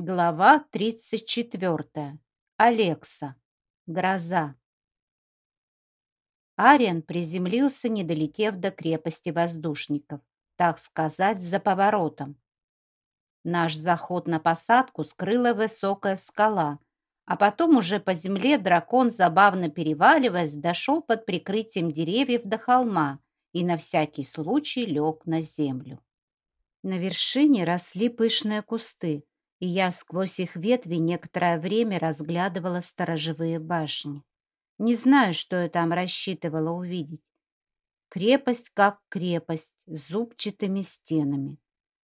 Глава 34. Алекса. Гроза. Ариан приземлился, не долетев до крепости воздушников, так сказать, за поворотом. Наш заход на посадку скрыла высокая скала, а потом уже по земле дракон, забавно переваливаясь, дошел под прикрытием деревьев до холма и на всякий случай лег на землю. На вершине росли пышные кусты, и я сквозь их ветви некоторое время разглядывала сторожевые башни. Не знаю, что я там рассчитывала увидеть. Крепость как крепость, с зубчатыми стенами.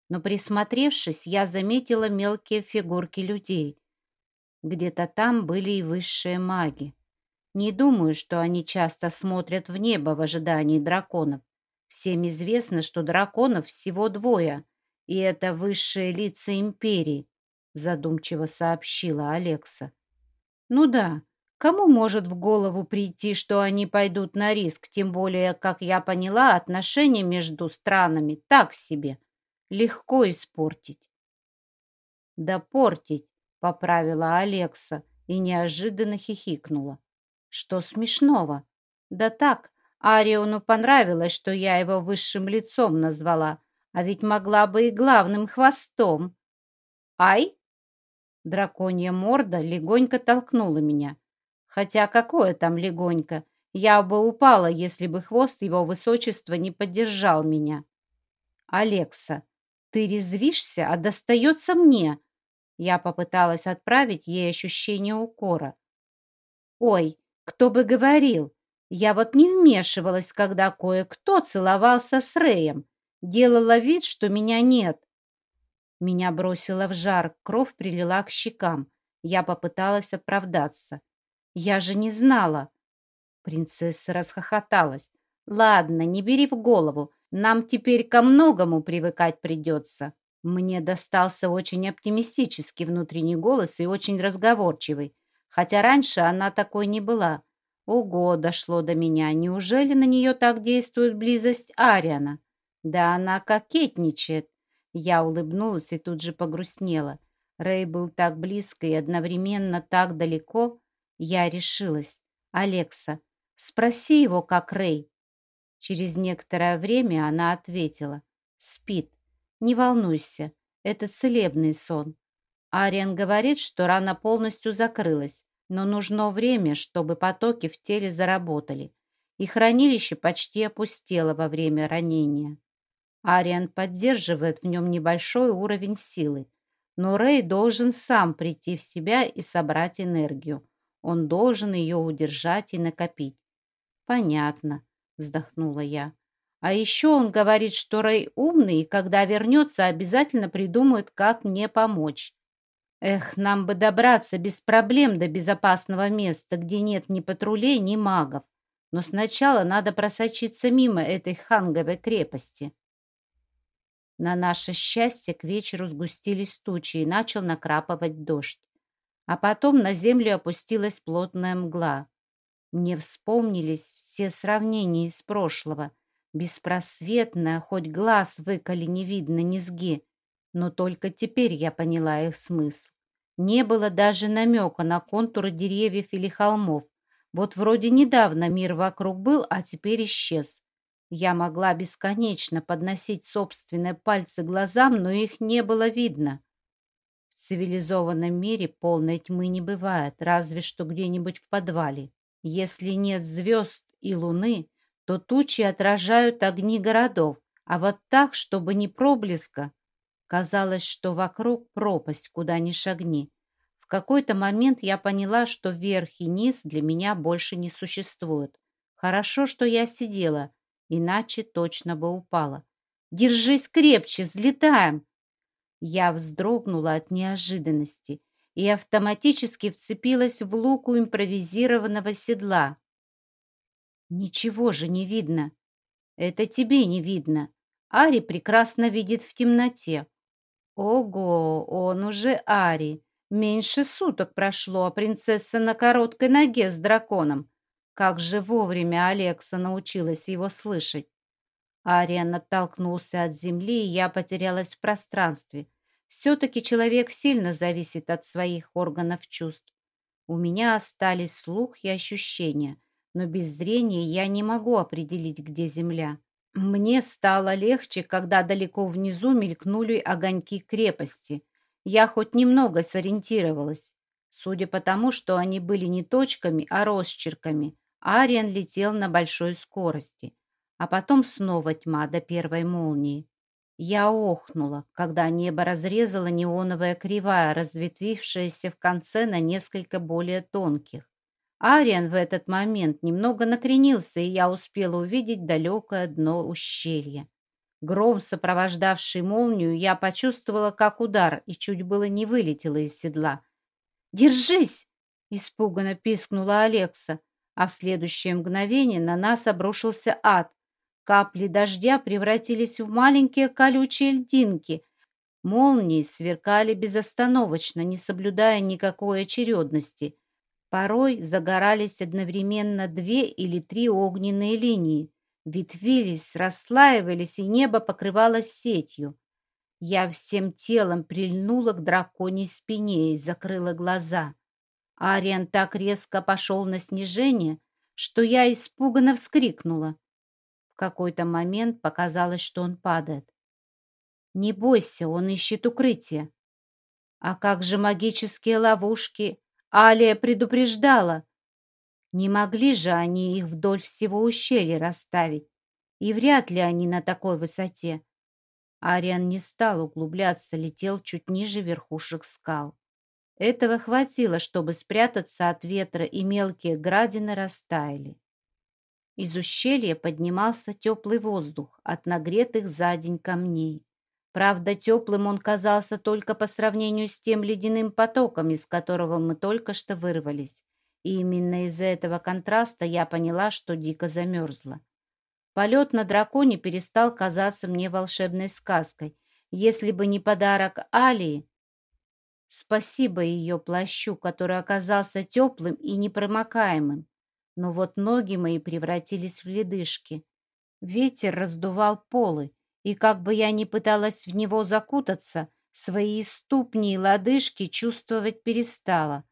Но присмотревшись, я заметила мелкие фигурки людей. Где-то там были и высшие маги. Не думаю, что они часто смотрят в небо в ожидании драконов. Всем известно, что драконов всего двое, и это высшие лица империи, задумчиво сообщила Алекса. Ну да, кому может в голову прийти, что они пойдут на риск, тем более, как я поняла, отношения между странами так себе. Легко испортить. Да портить, поправила Алекса и неожиданно хихикнула. Что смешного? Да так, Ариону понравилось, что я его высшим лицом назвала, а ведь могла бы и главным хвостом. Ай! Драконья морда легонько толкнула меня. Хотя какое там легонько? Я бы упала, если бы хвост его высочества не поддержал меня. «Алекса, ты резвишься, а достается мне!» Я попыталась отправить ей ощущение укора. «Ой, кто бы говорил! Я вот не вмешивалась, когда кое-кто целовался с Рэем. Делала вид, что меня нет. Меня бросило в жар, кровь прилила к щекам. Я попыталась оправдаться. Я же не знала. Принцесса расхохоталась. Ладно, не бери в голову. Нам теперь ко многому привыкать придется. Мне достался очень оптимистический внутренний голос и очень разговорчивый. Хотя раньше она такой не была. Ого, дошло до меня. Неужели на нее так действует близость Ариана? Да она кокетничает. Я улыбнулась и тут же погрустнела. Рэй был так близко и одновременно так далеко. Я решилась. «Алекса, спроси его, как Рэй». Через некоторое время она ответила. «Спит. Не волнуйся. Это целебный сон. Ариан говорит, что рана полностью закрылась, но нужно время, чтобы потоки в теле заработали, и хранилище почти опустело во время ранения. Ариан поддерживает в нем небольшой уровень силы, но Рэй должен сам прийти в себя и собрать энергию. Он должен ее удержать и накопить. «Понятно», — вздохнула я. «А еще он говорит, что Рэй умный, и когда вернется, обязательно придумает, как мне помочь. Эх, нам бы добраться без проблем до безопасного места, где нет ни патрулей, ни магов. Но сначала надо просочиться мимо этой ханговой крепости». На наше счастье к вечеру сгустились тучи и начал накрапывать дождь. А потом на землю опустилась плотная мгла. Мне вспомнились все сравнения из прошлого. Беспросветная, хоть глаз выколи не видно низги. Но только теперь я поняла их смысл. Не было даже намека на контуры деревьев или холмов. Вот вроде недавно мир вокруг был, а теперь исчез. Я могла бесконечно подносить собственные пальцы глазам, но их не было видно. В цивилизованном мире полной тьмы не бывает, разве что где-нибудь в подвале. Если нет звезд и луны, то тучи отражают огни городов, а вот так, чтобы не проблеска, казалось, что вокруг пропасть, куда ни шагни. В какой-то момент я поняла, что верх и низ для меня больше не существуют. Хорошо, что я сидела, иначе точно бы упала. «Держись крепче, взлетаем!» Я вздрогнула от неожиданности и автоматически вцепилась в луку импровизированного седла. «Ничего же не видно!» «Это тебе не видно!» Ари прекрасно видит в темноте. «Ого, он уже Ари!» Меньше суток прошло, а принцесса на короткой ноге с драконом. Как же вовремя Алекса научилась его слышать. Ариан оттолкнулся от земли, и я потерялась в пространстве. Все-таки человек сильно зависит от своих органов чувств. У меня остались слух и ощущения, но без зрения я не могу определить, где земля. Мне стало легче, когда далеко внизу мелькнули огоньки крепости. Я хоть немного сориентировалась. Судя по тому, что они были не точками, а росчерками, Ариан летел на большой скорости. А потом снова тьма до первой молнии. Я охнула, когда небо разрезала неоновая кривая, разветвившаяся в конце на несколько более тонких. Ариан в этот момент немного накренился, и я успела увидеть далекое дно ущелья. Гром, сопровождавший молнию, я почувствовала как удар и чуть было не вылетела из седла. «Держись!» — испуганно пискнула Алекса, а в следующее мгновение на нас обрушился ад. Капли дождя превратились в маленькие колючие льдинки. Молнии сверкали безостановочно, не соблюдая никакой очередности. Порой загорались одновременно две или три огненные линии. Ветвились, расслаивались, и небо покрывалось сетью. Я всем телом прильнула к драконьей спине и закрыла глаза. Ариан так резко пошел на снижение, что я испуганно вскрикнула. В какой-то момент показалось, что он падает. «Не бойся, он ищет укрытие». «А как же магические ловушки?» Алия предупреждала. Не могли же они их вдоль всего ущелья расставить, и вряд ли они на такой высоте. Ариан не стал углубляться, летел чуть ниже верхушек скал. Этого хватило, чтобы спрятаться от ветра, и мелкие градины растаяли. Из ущелья поднимался теплый воздух от нагретых за день камней. Правда, теплым он казался только по сравнению с тем ледяным потоком, из которого мы только что вырвались. И именно из-за этого контраста я поняла, что дико замерзла. Полет на драконе перестал казаться мне волшебной сказкой. Если бы не подарок Алии... Спасибо ее плащу, который оказался теплым и непромокаемым. Но вот ноги мои превратились в ледышки. Ветер раздувал полы, и как бы я ни пыталась в него закутаться, свои ступни и лодыжки чувствовать перестала.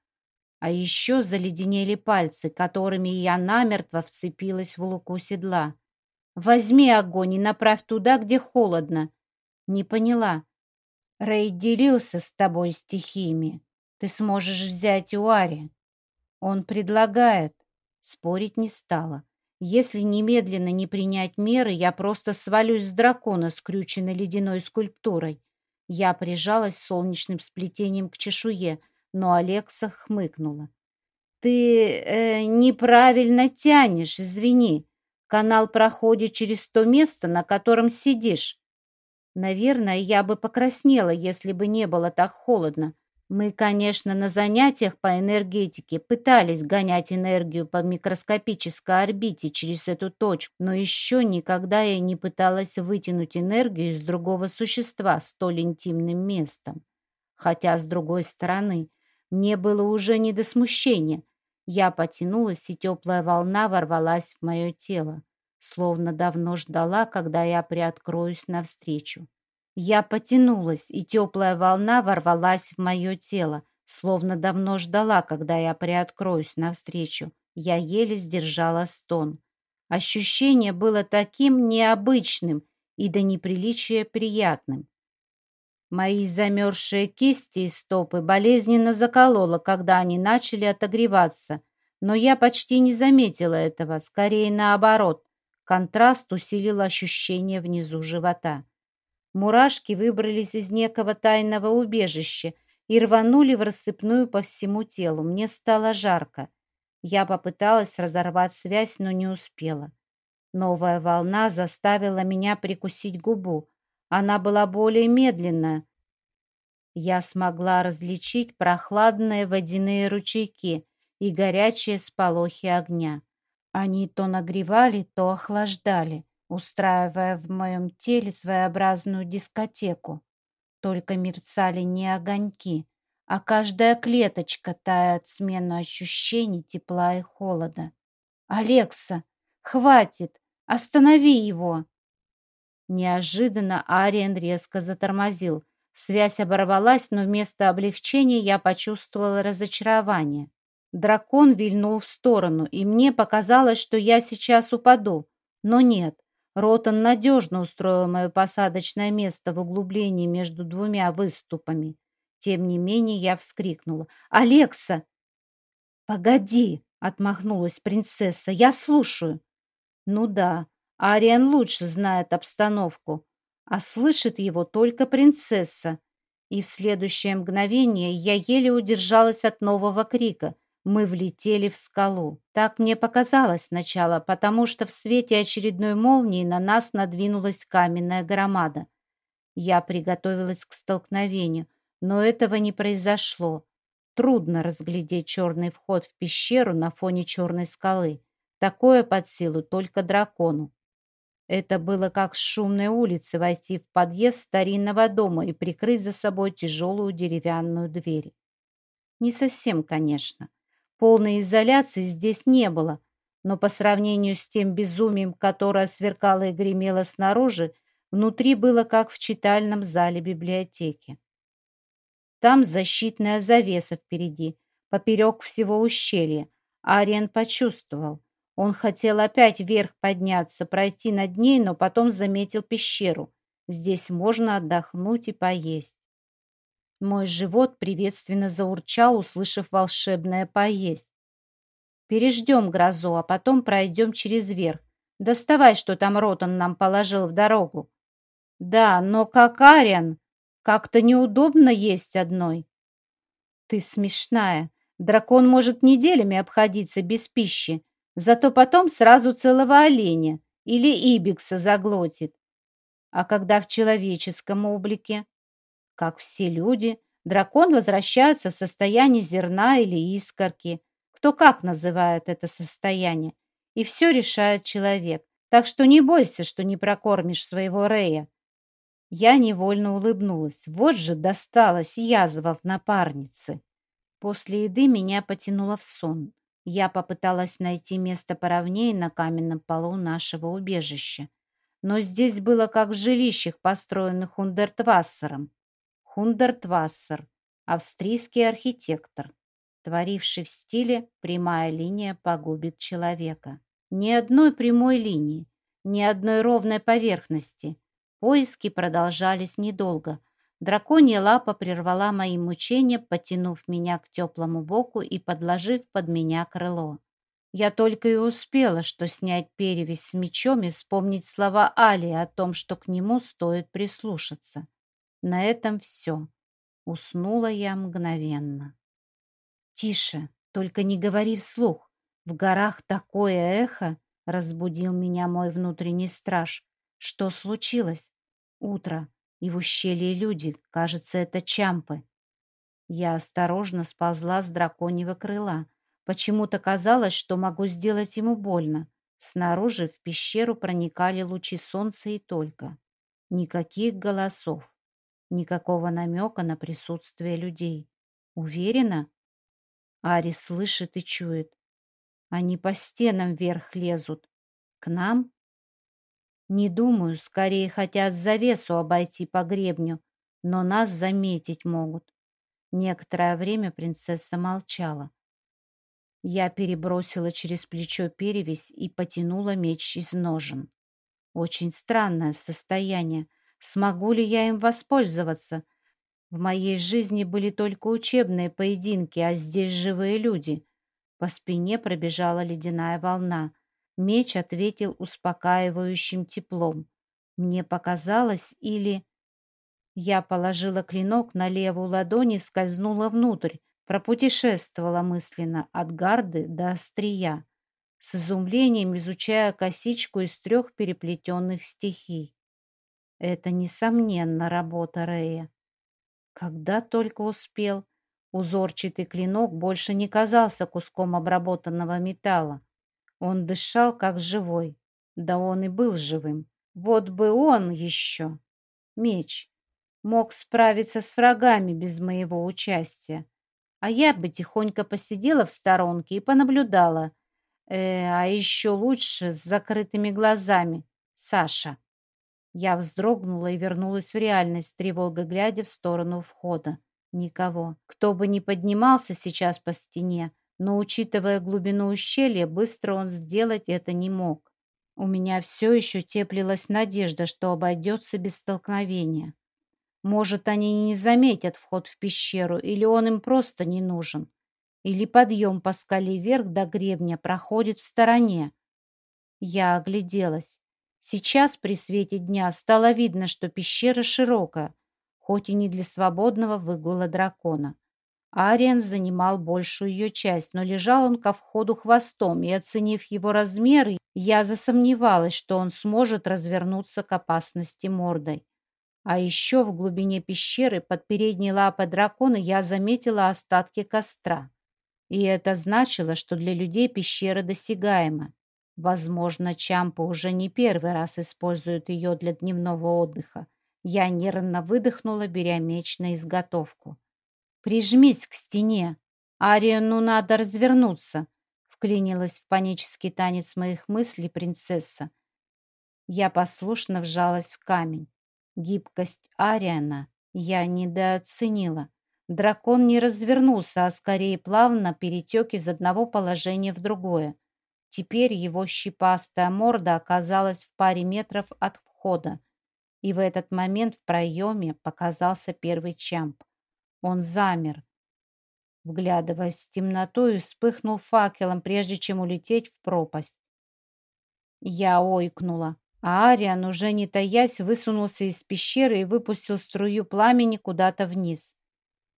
А еще заледенели пальцы, которыми я намертво вцепилась в луку седла. «Возьми огонь и направь туда, где холодно». «Не поняла». «Рэй делился с тобой стихиями. Ты сможешь взять у Ари». «Он предлагает». Спорить не стала. Если немедленно не принять меры, я просто свалюсь с дракона, скрюченной ледяной скульптурой. Я прижалась солнечным сплетением к чешуе, но Алекса хмыкнула. «Ты э, неправильно тянешь, извини. Канал проходит через то место, на котором сидишь. Наверное, я бы покраснела, если бы не было так холодно. Мы, конечно, на занятиях по энергетике пытались гонять энергию по микроскопической орбите через эту точку, но еще никогда я не пыталась вытянуть энергию из другого существа столь интимным местом. Хотя, с другой стороны, мне было уже не до смущения. Я потянулась, и теплая волна ворвалась в мое тело, словно давно ждала, когда я приоткроюсь навстречу. Я потянулась, и теплая волна ворвалась в мое тело, словно давно ждала, когда я приоткроюсь навстречу. Я еле сдержала стон. Ощущение было таким необычным и до неприличия приятным. Мои замерзшие кисти и стопы болезненно закололо, когда они начали отогреваться, но я почти не заметила этого, скорее наоборот. Контраст усилил ощущение внизу живота. Мурашки выбрались из некого тайного убежища и рванули в рассыпную по всему телу. Мне стало жарко. Я попыталась разорвать связь, но не успела. Новая волна заставила меня прикусить губу. Она была более медленная. Я смогла различить прохладные водяные ручейки и горячие сполохи огня. Они то нагревали, то охлаждали устраивая в моем теле своеобразную дискотеку. Только мерцали не огоньки, а каждая клеточка тая от смены ощущений тепла и холода. «Алекса, хватит! Останови его!» Неожиданно Ариен резко затормозил, Связь оборвалась, но вместо облегчения я почувствовала разочарование. Дракон вильнул в сторону, и мне показалось, что я сейчас упаду. Но нет, Ротан надежно устроил мое посадочное место в углублении между двумя выступами. Тем не менее я вскрикнула. «Алекса!» «Погоди!» — отмахнулась принцесса. «Я слушаю». «Ну да, Ариан лучше знает обстановку, а слышит его только принцесса». И в следующее мгновение я еле удержалась от нового крика. Мы влетели в скалу. Так мне показалось сначала, потому что в свете очередной молнии на нас надвинулась каменная громада. Я приготовилась к столкновению, но этого не произошло. Трудно разглядеть черный вход в пещеру на фоне черной скалы. Такое под силу только дракону. Это было как с шумной улицы войти в подъезд старинного дома и прикрыть за собой тяжелую деревянную дверь. Не совсем, конечно. Полной изоляции здесь не было, но по сравнению с тем безумием, которое сверкало и гремело снаружи, внутри было как в читальном зале библиотеки. Там защитная завеса впереди, поперек всего ущелья. Ариен почувствовал. Он хотел опять вверх подняться, пройти над ней, но потом заметил пещеру. Здесь можно отдохнуть и поесть. Мой живот приветственно заурчал, услышав волшебное «поесть». Переждем грозу, а потом пройдем через верх. Доставай, что там Ротан нам положил в дорогу. Да, но как Ариан, как-то неудобно есть одной. Ты смешная. Дракон может неделями обходиться без пищи, зато потом сразу целого оленя или ибикса заглотит. А когда в человеческом облике? Как все люди, дракон возвращается в состояние зерна или искорки. Кто как называет это состояние. И все решает человек. Так что не бойся, что не прокормишь своего Рея. Я невольно улыбнулась. Вот же досталась язва в напарнице. После еды меня потянуло в сон. Я попыталась найти место поровнее на каменном полу нашего убежища. Но здесь было как в жилищах, построенных Хундертвассером. Хундертвассер, австрийский архитектор, творивший в стиле «прямая линия погубит человека». Ни одной прямой линии, ни одной ровной поверхности. Поиски продолжались недолго. Драконья лапа прервала мои мучения, потянув меня к теплому боку и подложив под меня крыло. Я только и успела, что снять перевязь с мечом и вспомнить слова Али о том, что к нему стоит прислушаться. На этом все. Уснула я мгновенно. «Тише, только не говори вслух. В горах такое эхо!» — разбудил меня мой внутренний страж. «Что случилось? Утро, и в ущелье люди. Кажется, это чампы». Я осторожно сползла с драконьего крыла. Почему-то казалось, что могу сделать ему больно. Снаружи в пещеру проникали лучи солнца и только. Никаких голосов. Никакого намека на присутствие людей. Уверена? Ари слышит и чует. Они по стенам вверх лезут. К нам? Не думаю, скорее хотят завесу обойти по гребню, но нас заметить могут. Некоторое время принцесса молчала. Я перебросила через плечо перевязь и потянула меч из ножен. Очень странное состояние. Смогу ли я им воспользоваться? В моей жизни были только учебные поединки, а здесь живые люди. По спине пробежала ледяная волна. Меч ответил успокаивающим теплом. Мне показалось, или... Я положила клинок на левую ладонь и скользнула внутрь, пропутешествовала мысленно от гарды до острия, с изумлением изучая косичку из трех переплетенных стихий. Это, несомненно, работа Рея. Когда только успел, узорчатый клинок больше не казался куском обработанного металла. Он дышал, как живой. Да он и был живым. Вот бы он еще, меч, мог справиться с врагами без моего участия. А я бы тихонько посидела в сторонке и понаблюдала. Э, а еще лучше с закрытыми глазами. Саша. Я вздрогнула и вернулась в реальность, с тревогой глядя в сторону входа. Никого. Кто бы ни поднимался сейчас по стене, но, учитывая глубину ущелья, быстро он сделать это не мог. У меня все еще теплилась надежда, что обойдется без столкновения. Может, они не заметят вход в пещеру, или он им просто не нужен. Или подъем по скале вверх до гребня проходит в стороне. Я огляделась. Сейчас при свете дня стало видно, что пещера широкая, хоть и не для свободного выгула дракона. Ариен занимал большую ее часть, но лежал он ко входу хвостом, и, оценив его размеры, я засомневалась, что он сможет развернуться к опасности мордой. А еще в глубине пещеры под передней лапой дракона я заметила остатки костра. И это значило, что для людей пещера досягаема. Возможно, Чампа уже не первый раз используют ее для дневного отдыха. Я нервно выдохнула, беря меч на изготовку. «Прижмись к стене! Ариану надо развернуться!» Вклинилась в панический танец моих мыслей принцесса. Я послушно вжалась в камень. Гибкость Ариана я недооценила. Дракон не развернулся, а скорее плавно перетек из одного положения в другое. Теперь его щипастая морда оказалась в паре метров от входа. И в этот момент в проеме показался первый чамп. Он замер, вглядываясь в темноту и вспыхнул факелом, прежде чем улететь в пропасть. Я ойкнула. А Ариан, уже не таясь, высунулся из пещеры и выпустил струю пламени куда-то вниз.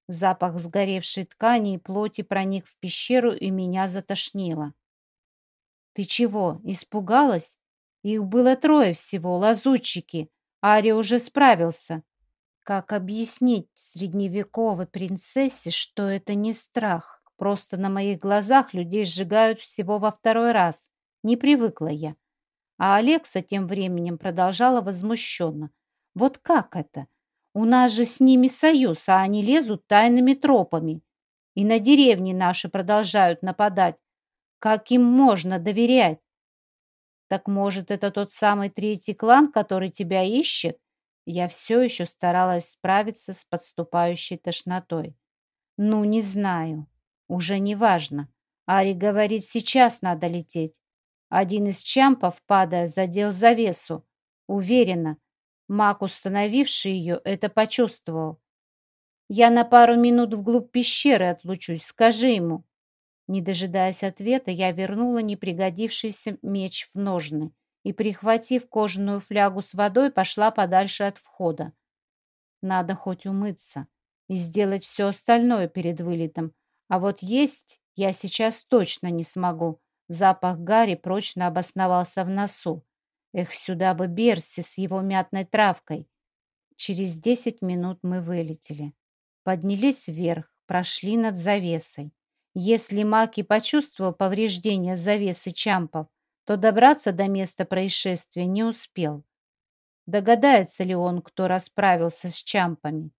Запах сгоревшей ткани и плоти проник в пещеру, и меня затошнило. «Ты чего, испугалась? Их было трое всего, лазутчики. Ари уже справился». Как объяснить средневековой принцессе, что это не страх? Просто на моих глазах людей сжигают всего во второй раз. Не привыкла я. А Алекса тем временем продолжала возмущенно. «Вот как это? У нас же с ними союз, а они лезут тайными тропами. И на деревни наши продолжают нападать. Как им можно доверять?» «Так, может, это тот самый третий клан, который тебя ищет?» Я все еще старалась справиться с подступающей тошнотой. «Ну, не знаю. Уже не важно. Ари говорит, сейчас надо лететь. Один из чампов, падая, задел завесу. Уверена, маг, установивший ее, это почувствовал. «Я на пару минут вглубь пещеры отлучусь, скажи ему». Не дожидаясь ответа, я вернула непригодившийся меч в ножны и, прихватив кожаную флягу с водой, пошла подальше от входа. Надо хоть умыться и сделать все остальное перед вылетом, а вот есть я сейчас точно не смогу. Запах Гарри прочно обосновался в носу. Эх, сюда бы Берси с его мятной травкой. Через десять минут мы вылетели. Поднялись вверх, прошли над завесой. Если Маки почувствовал повреждение завесы Чампов, то добраться до места происшествия не успел. Догадается ли он, кто расправился с Чампами?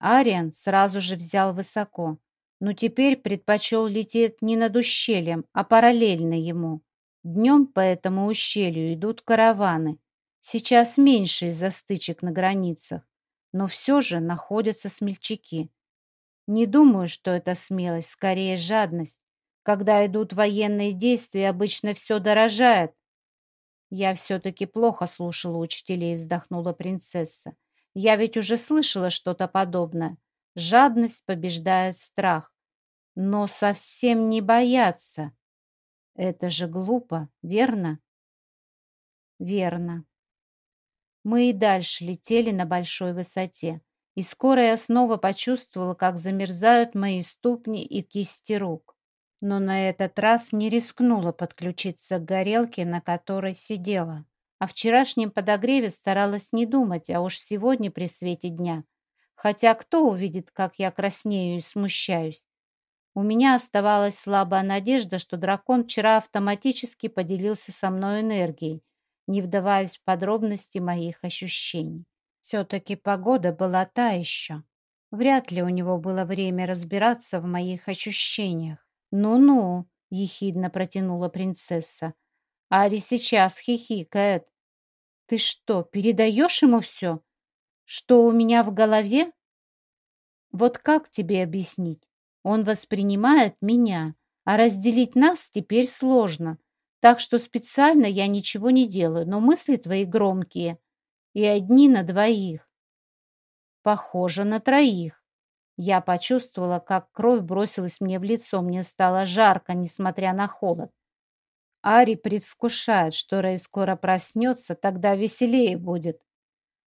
Ариан сразу же взял высоко но теперь предпочел лететь не над ущельем, а параллельно ему. Днем по этому ущелью идут караваны. Сейчас меньше из-за стычек на границах, но все же находятся смельчаки. Не думаю, что это смелость, скорее жадность. Когда идут военные действия, обычно все дорожает. Я все-таки плохо слушала учителей, вздохнула принцесса. Я ведь уже слышала что-то подобное. Жадность побеждает страх. Но совсем не бояться. Это же глупо, верно? Верно. Мы и дальше летели на большой высоте. И скоро я снова почувствовала, как замерзают мои ступни и кисти рук. Но на этот раз не рискнула подключиться к горелке, на которой сидела. О вчерашнем подогреве старалась не думать, а уж сегодня при свете дня – Хотя кто увидит, как я краснею и смущаюсь? У меня оставалась слабая надежда, что дракон вчера автоматически поделился со мной энергией, не вдаваясь в подробности моих ощущений. Все-таки погода была та еще. Вряд ли у него было время разбираться в моих ощущениях. «Ну-ну», — ехидно протянула принцесса. «Ари сейчас хихикает. Ты что, передаешь ему все? Что у меня в голове? Вот как тебе объяснить? Он воспринимает меня, а разделить нас теперь сложно. Так что специально я ничего не делаю, но мысли твои громкие. И одни на двоих. Похоже на троих. Я почувствовала, как кровь бросилась мне в лицо. Мне стало жарко, несмотря на холод. Ари предвкушает, что Рэй скоро проснется, тогда веселее будет.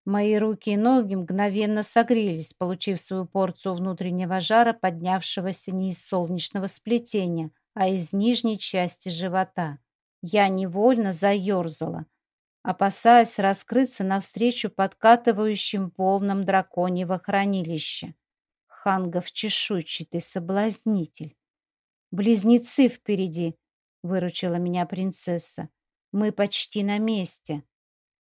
Мои руки и ноги мгновенно согрелись, получив свою порцию внутреннего жара, поднявшегося не из солнечного сплетения, а из нижней части живота. Я невольно заерзала, опасаясь раскрыться навстречу подкатывающим волнам драконьего хранилища. Хангов чешуйчатый соблазнитель. Близнецы впереди, выручила меня принцесса. Мы почти на месте.